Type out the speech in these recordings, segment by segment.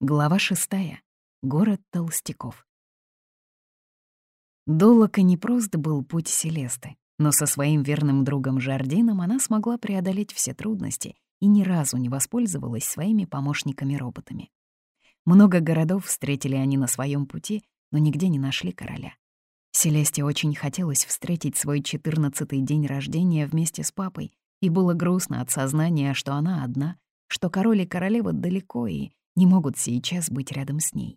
Глава шестая. Город толстяков. Долог и непрост был путь Селесты, но со своим верным другом Жардином она смогла преодолеть все трудности и ни разу не воспользовалась своими помощниками-роботами. Много городов встретили они на своем пути, но нигде не нашли короля. Селесте очень хотелось встретить свой четырнадцатый день рождения вместе с папой, и было грустно от сознания, что она одна, что король и королева далеко и не могут сейчас быть рядом с ней.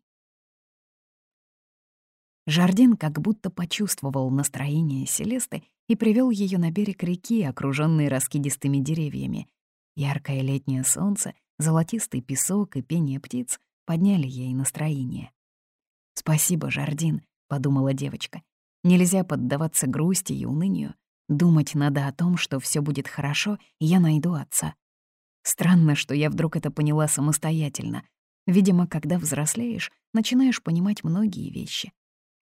Жардин как будто почувствовал настроение Селесты и привел ее на берег реки, окруженной раскидистыми деревьями. Яркое летнее солнце, золотистый песок и пение птиц подняли ей настроение. «Спасибо, Жардин», — подумала девочка. «Нельзя поддаваться грусти и унынию. Думать надо о том, что все будет хорошо, и я найду отца. Странно, что я вдруг это поняла самостоятельно. Видимо, когда взрослеешь, начинаешь понимать многие вещи.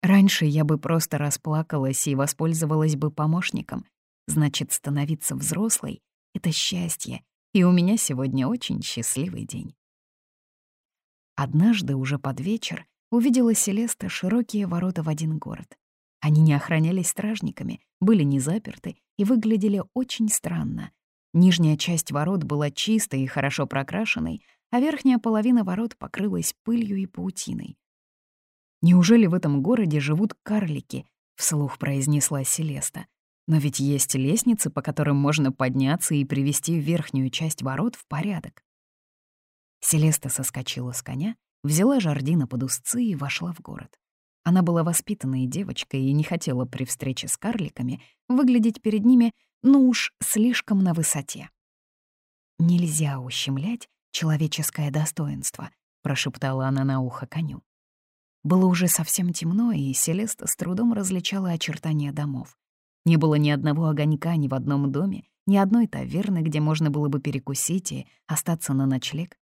Раньше я бы просто расплакалась и воспользовалась бы помощником. Значит, становиться взрослой — это счастье, и у меня сегодня очень счастливый день. Однажды, уже под вечер, увидела Селеста широкие ворота в один город. Они не охранялись стражниками, были не заперты и выглядели очень странно, Нижняя часть ворот была чистой и хорошо прокрашенной, а верхняя половина ворот покрылась пылью и паутиной. «Неужели в этом городе живут карлики?» — вслух произнесла Селеста. «Но ведь есть лестницы, по которым можно подняться и привести верхнюю часть ворот в порядок». Селеста соскочила с коня, взяла Жардина под узцы и вошла в город. Она была воспитанной девочкой и не хотела при встрече с карликами выглядеть перед ними ну уж слишком на высоте. «Нельзя ущемлять человеческое достоинство», — прошептала она на ухо коню. Было уже совсем темно, и Селеста с трудом различала очертания домов. Не было ни одного огонька ни в одном доме, ни одной таверны, где можно было бы перекусить и остаться на ночлег.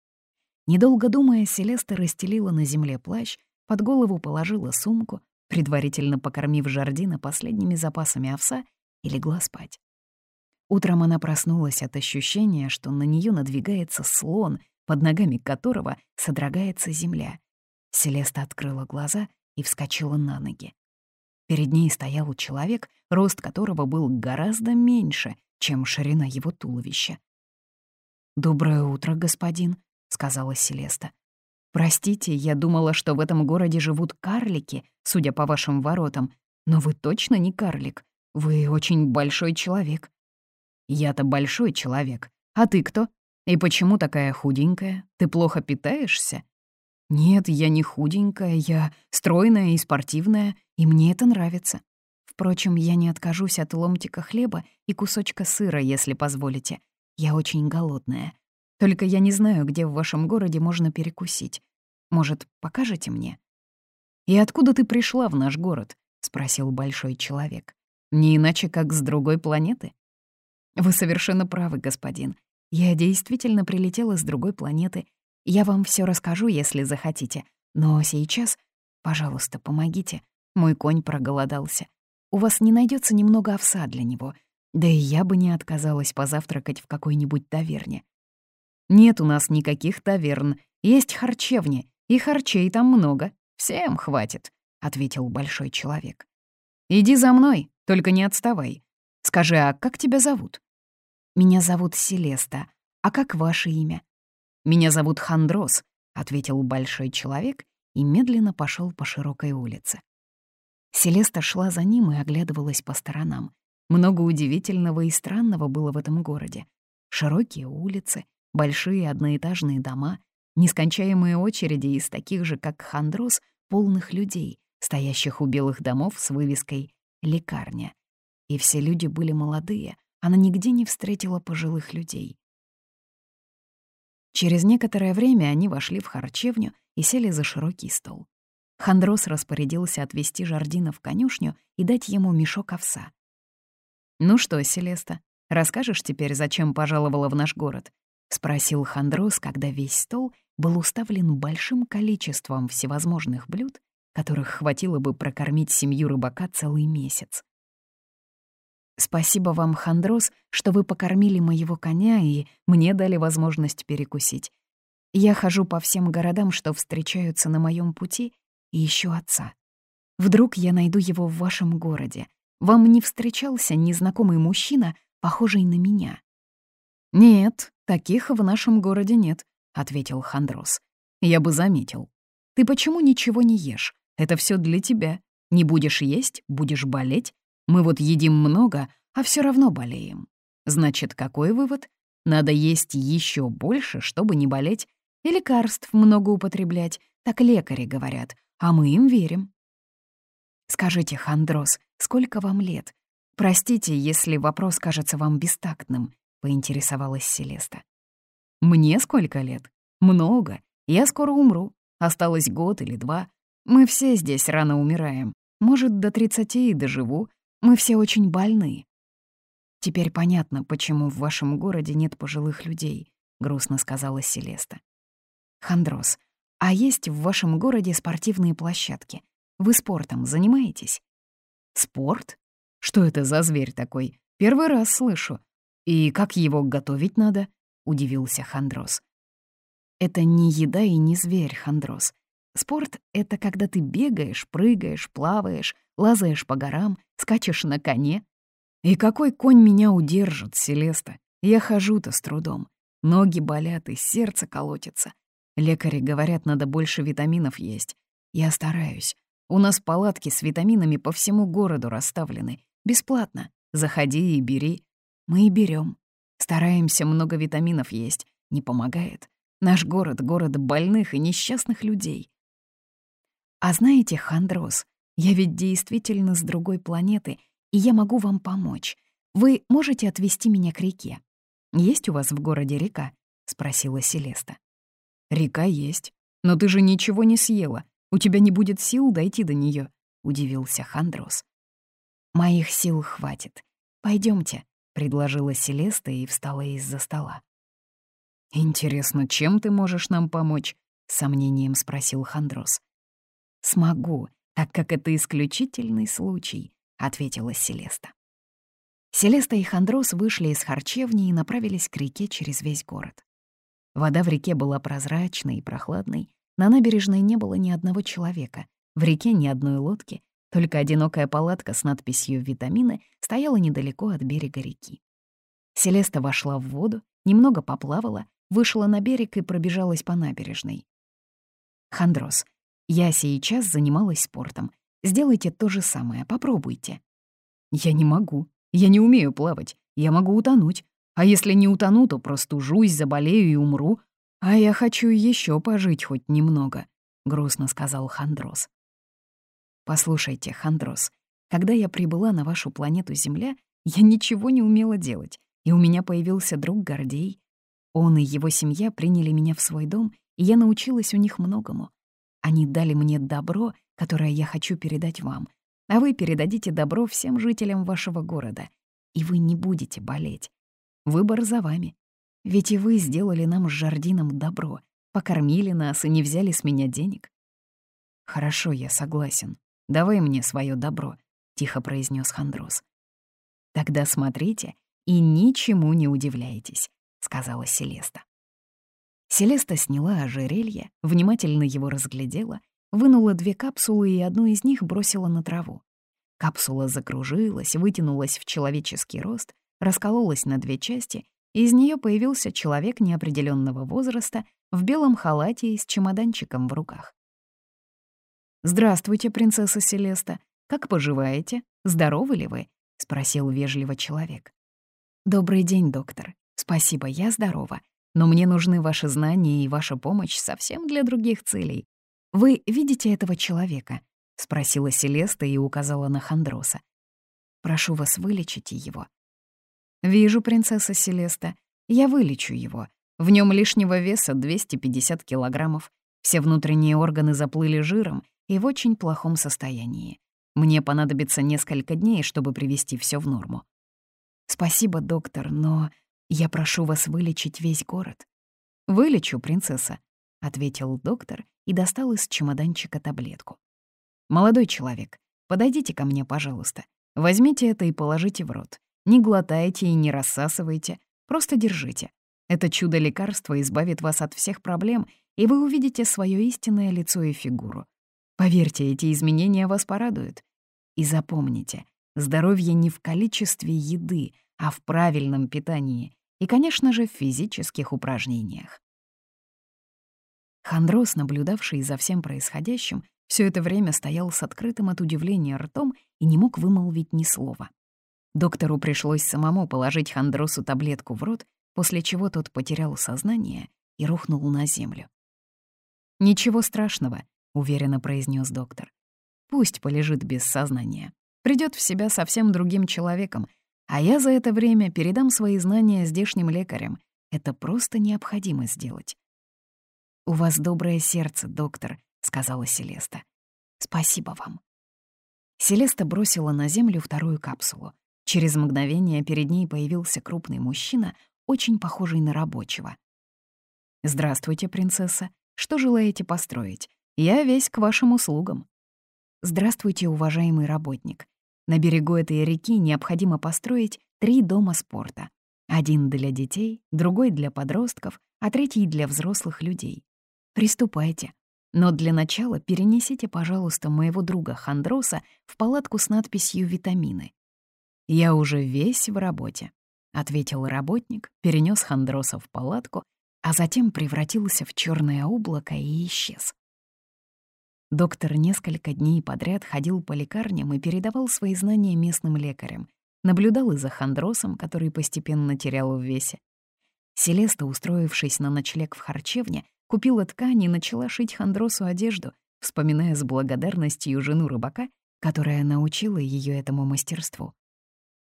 Недолго думая, Селеста расстелила на земле плащ, под голову положила сумку, предварительно покормив Жардина последними запасами овса, и легла спать. Утром она проснулась от ощущения, что на нее надвигается слон, под ногами которого содрогается земля. Селеста открыла глаза и вскочила на ноги. Перед ней стоял человек, рост которого был гораздо меньше, чем ширина его туловища. «Доброе утро, господин», — сказала Селеста. «Простите, я думала, что в этом городе живут карлики, судя по вашим воротам, но вы точно не карлик. Вы очень большой человек. Я-то большой человек. А ты кто? И почему такая худенькая? Ты плохо питаешься? Нет, я не худенькая, я стройная и спортивная, и мне это нравится. Впрочем, я не откажусь от ломтика хлеба и кусочка сыра, если позволите. Я очень голодная. Только я не знаю, где в вашем городе можно перекусить. Может, покажете мне? «И откуда ты пришла в наш город?» — спросил большой человек. «Не иначе, как с другой планеты?» Вы совершенно правы, господин. Я действительно прилетела с другой планеты. Я вам все расскажу, если захотите. Но сейчас, пожалуйста, помогите. Мой конь проголодался. У вас не найдется немного овса для него. Да и я бы не отказалась позавтракать в какой-нибудь таверне. Нет у нас никаких таверн. Есть харчевни, и харчей там много. Всем хватит, — ответил большой человек. Иди за мной, только не отставай. Скажи, а как тебя зовут? «Меня зовут Селеста. А как ваше имя?» «Меня зовут Хандрос», — ответил большой человек и медленно пошел по широкой улице. Селеста шла за ним и оглядывалась по сторонам. Много удивительного и странного было в этом городе. Широкие улицы, большие одноэтажные дома, нескончаемые очереди из таких же, как Хандрос, полных людей, стоящих у белых домов с вывеской «Лекарня». И все люди были молодые, она нигде не встретила пожилых людей. Через некоторое время они вошли в харчевню и сели за широкий стол. Хандрос распорядился отвезти Жардина в конюшню и дать ему мешок овса. «Ну что, Селеста, расскажешь теперь, зачем пожаловала в наш город?» — спросил Хандрос, когда весь стол был уставлен большим количеством всевозможных блюд, которых хватило бы прокормить семью рыбака целый месяц. Спасибо вам, Хандрос, что вы покормили моего коня и мне дали возможность перекусить. Я хожу по всем городам, что встречаются на моем пути, и ищу отца. Вдруг я найду его в вашем городе. Вам не встречался незнакомый мужчина, похожий на меня?» «Нет, таких в нашем городе нет», — ответил Хандрос. «Я бы заметил. Ты почему ничего не ешь? Это все для тебя. Не будешь есть, будешь болеть. Мы вот едим много, а все равно болеем. Значит, какой вывод? Надо есть еще больше, чтобы не болеть, и лекарств много употреблять, так лекари говорят, а мы им верим. Скажите, Хандрос, сколько вам лет? Простите, если вопрос кажется вам бестактным, поинтересовалась Селеста. Мне сколько лет? Много. Я скоро умру. Осталось год или два. Мы все здесь рано умираем. Может, до тридцати и доживу. Мы все очень больны. Теперь понятно, почему в вашем городе нет пожилых людей, грустно сказала Селеста. Хандрос, а есть в вашем городе спортивные площадки? Вы спортом занимаетесь? Спорт? Что это за зверь такой? Первый раз слышу. И как его готовить надо? Удивился Хандрос. Это не еда и не зверь, Хандрос. Спорт — это когда ты бегаешь, прыгаешь, плаваешь, лазаешь по горам, скачешь на коне. И какой конь меня удержит, Селеста? Я хожу-то с трудом. Ноги болят и сердце колотится. Лекари говорят, надо больше витаминов есть. Я стараюсь. У нас палатки с витаминами по всему городу расставлены. Бесплатно. Заходи и бери. Мы и берем. Стараемся много витаминов есть. Не помогает. Наш город — город больных и несчастных людей. А знаете, Хандрос, я ведь действительно с другой планеты, и я могу вам помочь. Вы можете отвезти меня к реке? Есть у вас в городе река? — спросила Селеста. «Река есть. Но ты же ничего не съела. У тебя не будет сил дойти до нее, удивился Хандрос. «Моих сил хватит. Пойдемте, предложила Селеста и встала из-за стола. «Интересно, чем ты можешь нам помочь?» — сомнением спросил Хандрос. «Смогу, так как это исключительный случай», — ответила Селеста. Селеста и Хандрос вышли из харчевни и направились к реке через весь город. Вода в реке была прозрачной и прохладной, на набережной не было ни одного человека, в реке ни одной лодки, только одинокая палатка с надписью «Витамины» стояла недалеко от берега реки. Селеста вошла в воду, немного поплавала, вышла на берег и пробежалась по набережной. «Хандрос, я сейчас занималась спортом. Сделайте то же самое, попробуйте». «Я не могу. Я не умею плавать. Я могу утонуть. А если не утону, то простужусь, заболею и умру. «А я хочу еще пожить хоть немного», — грустно сказал Хандрос. «Послушайте, Хандрос, когда я прибыла на вашу планету Земля, я ничего не умела делать, и у меня появился друг Гордей. Он и его семья приняли меня в свой дом, и я научилась у них многому. Они дали мне добро, которое я хочу передать вам, а вы передадите добро всем жителям вашего города, и вы не будете болеть. Выбор за вами. Ведь и вы сделали нам с Жардином добро, покормили нас и не взяли с меня денег. Хорошо, я согласен. Давай мне свое добро, тихо произнес Хандрос. Тогда смотрите и ничему не удивляйтесь, сказала Селеста. Селеста сняла ожерелье, внимательно его разглядела, вынула две капсулы и одну из них бросила на траву. Капсула закружилась, вытянулась в человеческий рост, раскололась на две части из нее появился человек неопределенного возраста в белом халате и с чемоданчиком в руках. «Здравствуйте, принцесса Селеста. Как поживаете? Здоровы ли вы?» — спросил вежливо человек. «Добрый день, доктор. Спасибо, я здорова. Но мне нужны ваши знания и ваша помощь совсем для других целей. Вы видите этого человека?» — спросила Селеста и указала на Хандроса. «Прошу вас, вылечите его. «Вижу, принцесса Селеста. Я вылечу его. В нем лишнего веса 250 килограммов. Все внутренние органы заплыли жиром и в очень плохом состоянии. Мне понадобится несколько дней, чтобы привести все в норму. Спасибо, доктор, но я прошу вас вылечить весь город. Вылечу, принцесса, ответил доктор и достал из чемоданчика таблетку. Молодой человек, подойдите ко мне, пожалуйста. Возьмите это и положите в рот. Не глотайте и не рассасывайте, просто держите. Это чудо-лекарство избавит вас от всех проблем, и вы увидите свое истинное лицо и фигуру. Поверьте, эти изменения вас порадуют. И запомните, здоровье не в количестве еды, а в правильном питании и, конечно же, в физических упражнениях. Хандрос, наблюдавший за всем происходящим, все это время стоял с открытым от удивления ртом и не мог вымолвить ни слова. Доктору пришлось самому положить Хандросу таблетку в рот, после чего тот потерял сознание и рухнул на землю. «Ничего страшного», — уверенно произнес доктор. «Пусть полежит без сознания. Придет в себя совсем другим человеком, а я за это время передам свои знания здешним лекарям. Это просто необходимо сделать». «У вас доброе сердце, доктор», — сказала Селеста. «Спасибо вам». Селеста бросила на землю вторую капсулу. Через мгновение перед ней появился крупный мужчина, очень похожий на рабочего. «Здравствуйте, принцесса. Что желаете построить? Я весь к вашим услугам». «Здравствуйте, уважаемый работник. На берегу этой реки необходимо построить три дома спорта. Один для детей, другой для подростков, а третий для взрослых людей. Приступайте. Но для начала перенесите, пожалуйста, моего друга Хандроса в палатку с надписью «Витамины». «Я уже весь в работе», — ответил работник, перенес Хандроса в палатку, а затем превратился в черное облако и исчез. Доктор несколько дней подряд ходил по лекарням и передавал свои знания местным лекарям, наблюдал и за Хандросом, который постепенно терял в весе. Селеста, устроившись на ночлег в харчевне, купила ткань и начала шить Хандросу одежду, вспоминая с благодарностью жену рыбака, которая научила ее этому мастерству.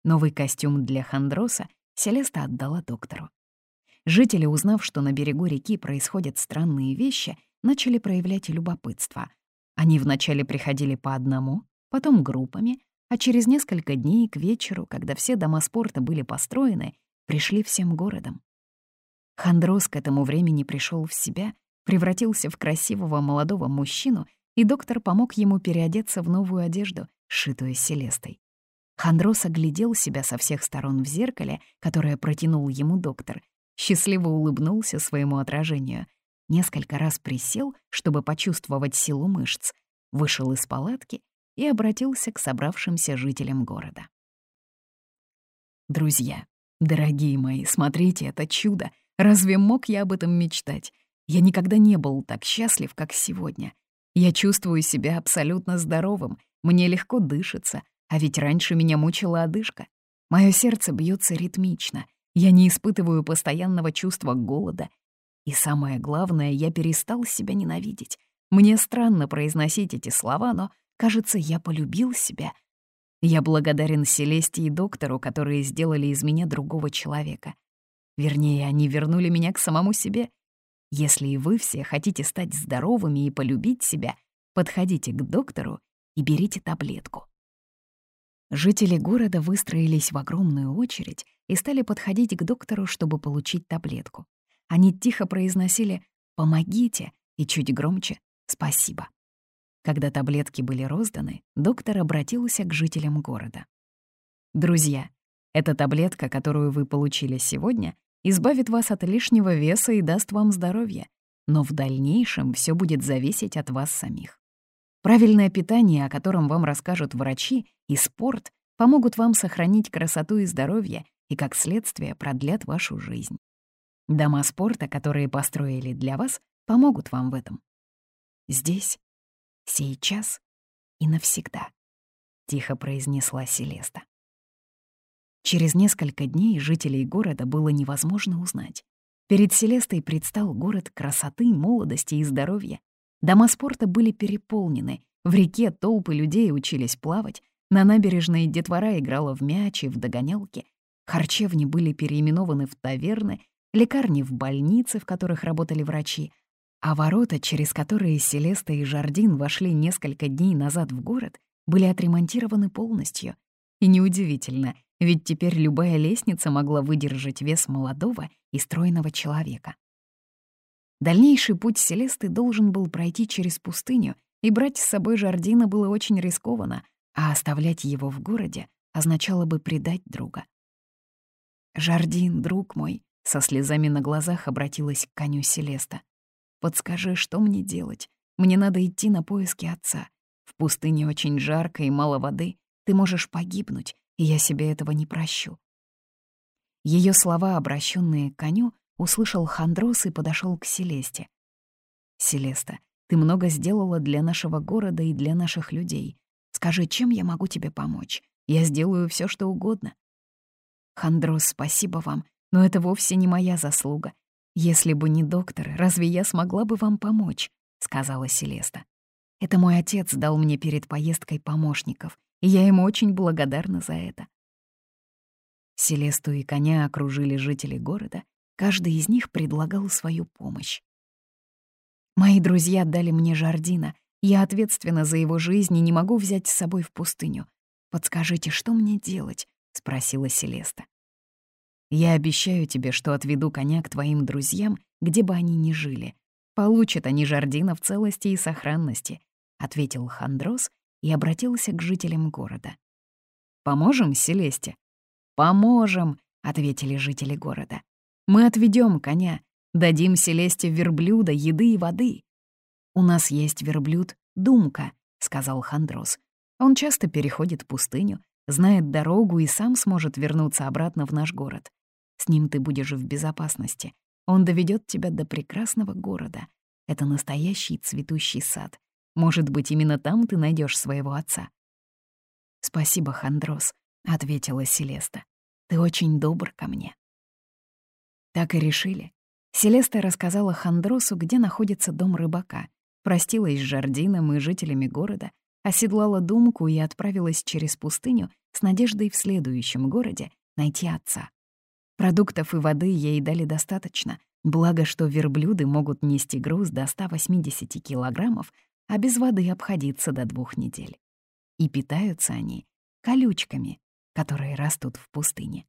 Новый костюм для Хандроса Селеста отдала доктору. Жители, узнав, что на берегу реки происходят странные вещи, начали проявлять любопытство. Они вначале приходили по одному, потом группами, а через несколько дней к вечеру, когда все дома спорта были построены, пришли всем городом. Хандрос к этому времени пришел в себя, превратился в красивого молодого мужчину, и доктор помог ему переодеться в новую одежду, сшитую Селестой. Хандрос оглядел себя со всех сторон в зеркале, которое протянул ему доктор, счастливо улыбнулся своему отражению, несколько раз присел, чтобы почувствовать силу мышц, вышел из палатки и обратился к собравшимся жителям города. «Друзья, дорогие мои, смотрите, это чудо! Разве мог я об этом мечтать? Я никогда не был так счастлив, как сегодня. Я чувствую себя абсолютно здоровым, мне легко дышится, а ведь раньше меня мучила одышка. Мое сердце бьется ритмично. Я не испытываю постоянного чувства голода. И самое главное, я перестал себя ненавидеть. Мне странно произносить эти слова, но, кажется, я полюбил себя. Я благодарен Селесте и доктору, которые сделали из меня другого человека. Вернее, они вернули меня к самому себе. Если и вы все хотите стать здоровыми и полюбить себя, подходите к доктору и берите таблетку. Жители города выстроились в огромную очередь и стали подходить к доктору, чтобы получить таблетку. Они тихо произносили «помогите» и чуть громче «спасибо». Когда таблетки были розданы, доктор обратился к жителям города. «Друзья, эта таблетка, которую вы получили сегодня, избавит вас от лишнего веса и даст вам здоровье, но в дальнейшем все будет зависеть от вас самих. Правильное питание, о котором вам расскажут врачи, и спорт помогут вам сохранить красоту и здоровье и, как следствие, продлят вашу жизнь. Дома спорта, которые построили для вас, помогут вам в этом. Здесь, сейчас и навсегда, — тихо произнесла Селеста. Через несколько дней жителей города было невозможно узнать. Перед Селестой предстал город красоты, молодости и здоровья, Дома спорта были переполнены, в реке толпы людей учились плавать, на набережной детвора играла в мяч и в догонялки, харчевни были переименованы в таверны, лекарни в больницы, в которых работали врачи, а ворота, через которые Селеста и Жардин вошли несколько дней назад в город, были отремонтированы полностью. И неудивительно, ведь теперь любая лестница могла выдержать вес молодого и стройного человека. Дальнейший путь Селесты должен был пройти через пустыню, и брать с собой Жардина было очень рискованно, а оставлять его в городе означало бы предать друга. «Жардин, друг мой, Со слезами на глазах обратилась к коню Селеста. «Подскажи, что мне делать? Мне надо идти на поиски отца. В пустыне очень жарко и мало воды. Ты можешь погибнуть, и я себе этого не прощу». Ее слова, обращенные к коню, услышал Хандрос и подошел к Селесте. «Селеста, ты много сделала для нашего города и для наших людей. Скажи, чем я могу тебе помочь? Я сделаю все, что угодно». «Хандрос, спасибо вам, но это вовсе не моя заслуга. Если бы не доктор, разве я смогла бы вам помочь?» — сказала Селеста. «Это мой отец дал мне перед поездкой помощников, и я ему очень благодарна за это». Селесту и коня окружили жители города, каждый из них предлагал свою помощь. «Мои друзья дали мне Жардина, я ответственна за его жизнь и не могу взять с собой в пустыню. Подскажите, что мне делать?» — спросила Селеста. «Я обещаю тебе, что отведу коня к твоим друзьям, где бы они ни жили. Получат они Жардина в целости и сохранности», — ответил Хандрос и обратился к жителям города. «Поможем Селесте?» «Поможем», — ответили жители города. «Мы отведем коня, дадим Селесте верблюда, еды и воды». «У нас есть верблюд Думка», — сказал Хандрос. «Он часто переходит пустыню, знает дорогу и сам сможет вернуться обратно в наш город. С ним ты будешь в безопасности. Он доведет тебя до прекрасного города. Это настоящий цветущий сад. Может быть, именно там ты найдешь своего отца». «Спасибо, Хандрос», — ответила Селеста. «Ты очень добр ко мне». Так и решили. Селеста рассказала Хандросу, где находится дом рыбака, простилась с Жардином и жителями города, оседлала думку и отправилась через пустыню с надеждой в следующем городе найти отца. Продуктов и воды ей дали достаточно, благо что верблюды могут нести груз до 180 килограммов, а без воды обходиться до двух недель. И питаются они колючками, которые растут в пустыне.